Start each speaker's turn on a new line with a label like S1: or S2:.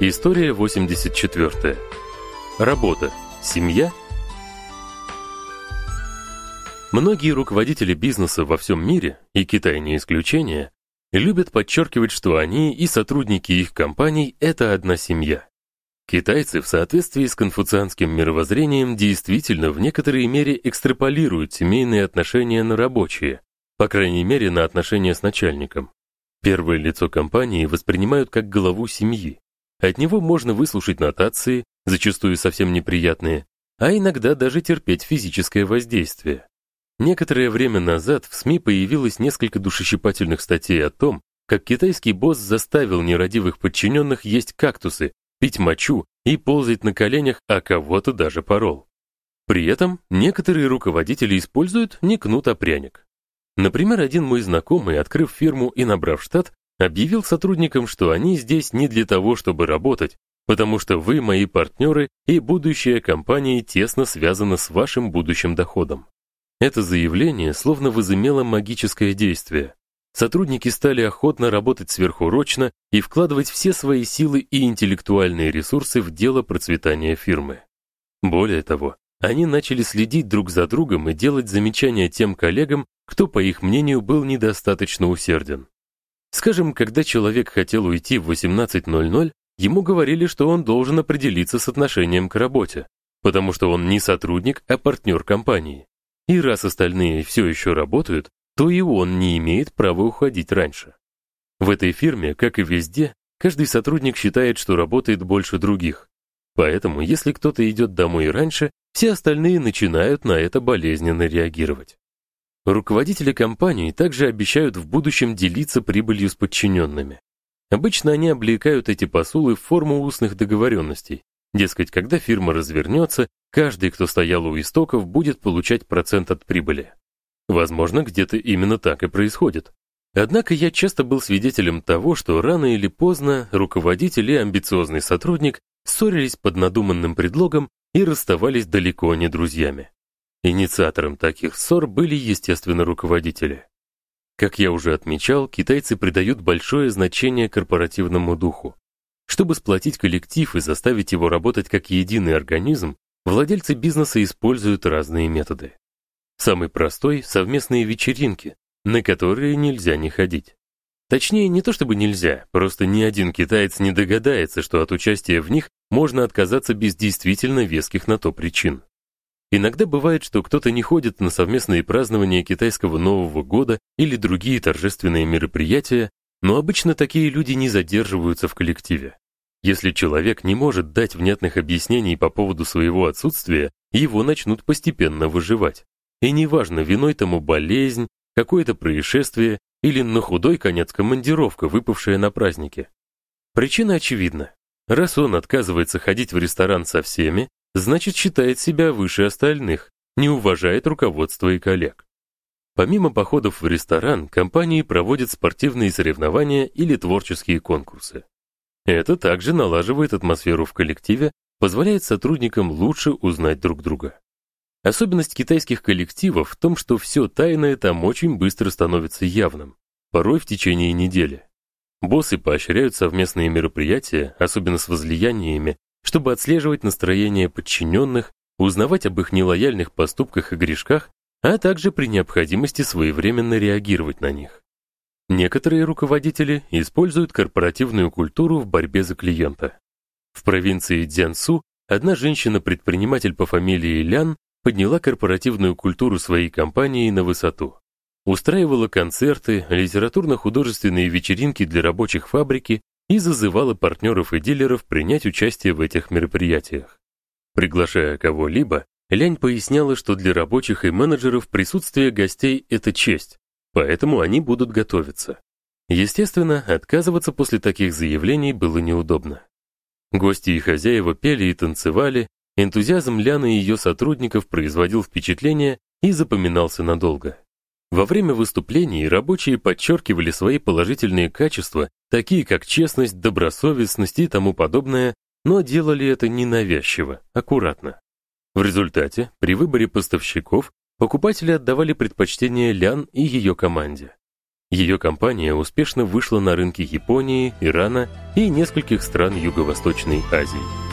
S1: История 84. Работа. Семья. Многие руководители бизнеса во всем мире, и Китай не исключение, любят подчеркивать, что они и сотрудники их компаний это одна семья. Китайцы в соответствии с конфуцианским мировоззрением действительно в некоторой мере экстраполируют семейные отношения на рабочие, по крайней мере, на отношения с начальником. Первое лицо компании воспринимают как главу семьи, от него можно выслушать нотации, зачастую совсем неприятные, а иногда даже терпеть физическое воздействие. Некоторое время назад в СМИ появилось несколько душещипательных статей о том, как китайский босс заставил нерадивых подчиненных есть кактусы, пить мочу и ползать на коленях, а кого-то даже порол. При этом некоторые руководители используют не кнут, а пряник. Например, один мой знакомый, открыв фирму и набрав штат, объявил сотрудникам, что они здесь не для того, чтобы работать, потому что вы мои партнеры и будущее компании тесно связано с вашим будущим доходом. Это заявление словно возымело магическое действие. Сотрудники стали охотно работать сверхурочно и вкладывать все свои силы и интеллектуальные ресурсы в дело процветания фирмы. Более того, они начали следить друг за другом и делать замечания тем коллегам, кто, по их мнению, был недостаточно усерден. Скажем, когда человек хотел уйти в 18:00, ему говорили, что он должен определиться с отношением к работе, потому что он не сотрудник, а партнер компании. И раз остальные все еще работают, то и он не имеет права уходить раньше. В этой фирме, как и везде, каждый сотрудник считает, что работает больше других. Поэтому, если кто-то идет домой раньше, все остальные начинают на это болезненно реагировать. Руководители компании также обещают в будущем делиться прибылью с подчиненными. Обычно они облекают эти посулы в форму устных договоренностей. Дескать, когда фирма развернется, каждый, кто стоял у истоков, будет получать процент от прибыли. Возможно, где-то именно так и происходит. Однако я часто был свидетелем того, что рано или поздно руководитель и амбициозный сотрудник ссорились под надуманным предлогом и расставались далеко не друзьями. Инициатором таких ссор были, естественно, руководители. Как я уже отмечал, китайцы придают большое значение корпоративному духу. Чтобы сплотить коллектив и заставить его работать как единый организм, владельцы бизнеса используют разные методы. Самый простой совместные вечеринки, на которые нельзя не ходить. Точнее, не то чтобы нельзя, просто ни один китаец не догадается, что от участия в них можно отказаться без действительно веских на то причин. Иногда бывает, что кто-то не ходит на совместные празднования китайского Нового года или другие торжественные мероприятия, но обычно такие люди не задерживаются в коллективе. Если человек не может дать внятных объяснений по поводу своего отсутствия, его начнут постепенно выживать. И неважно, виной тому болезнь, какое-то происшествие или на худой конец командировка, выпавшая на празднике. Причина очевидна. Раз он отказывается ходить в ресторан со всеми, значит считает себя выше остальных, не уважает руководство и коллег. Помимо походов в ресторан, компании проводят спортивные соревнования или творческие конкурсы. Это также налаживает атмосферу в коллективе, позволяет сотрудникам лучше узнать друг друга. Особенность китайских коллективов в том, что все тайное там очень быстро становится явным, порой в течение недели. Боссы поощряют совместные мероприятия, особенно с возлияниями, чтобы отслеживать настроение подчиненных, узнавать об их нелояльных поступках и грешках, а также при необходимости своевременно реагировать на них. Некоторые руководители используют корпоративную культуру в борьбе за клиента. В провинции Цзянсу одна женщина-предприниматель по фамилии Лян подняла корпоративную культуру своей компании на высоту. Устраивала концерты, литературно-художественные вечеринки для рабочих фабрики и зазывала партнеров и дилеров принять участие в этих мероприятиях. Приглашая кого-либо, Лянь поясняла, что для рабочих и менеджеров присутствие гостей это честь, поэтому они будут готовиться. Естественно, отказываться после таких заявлений было неудобно. Гости и хозяева пели и танцевали, энтузиазм Ляны и ее сотрудников производил впечатление и запоминался надолго. Во время выступлений рабочие подчеркивали свои положительные качества, такие как честность, добросовестность и тому подобное, но делали это ненавязчиво, аккуратно. В результате, при выборе поставщиков, покупатели отдавали предпочтение Лян и ее команде. Ее компания успешно вышла на рынки Японии, Ирана и нескольких стран Юго-Восточной Азии.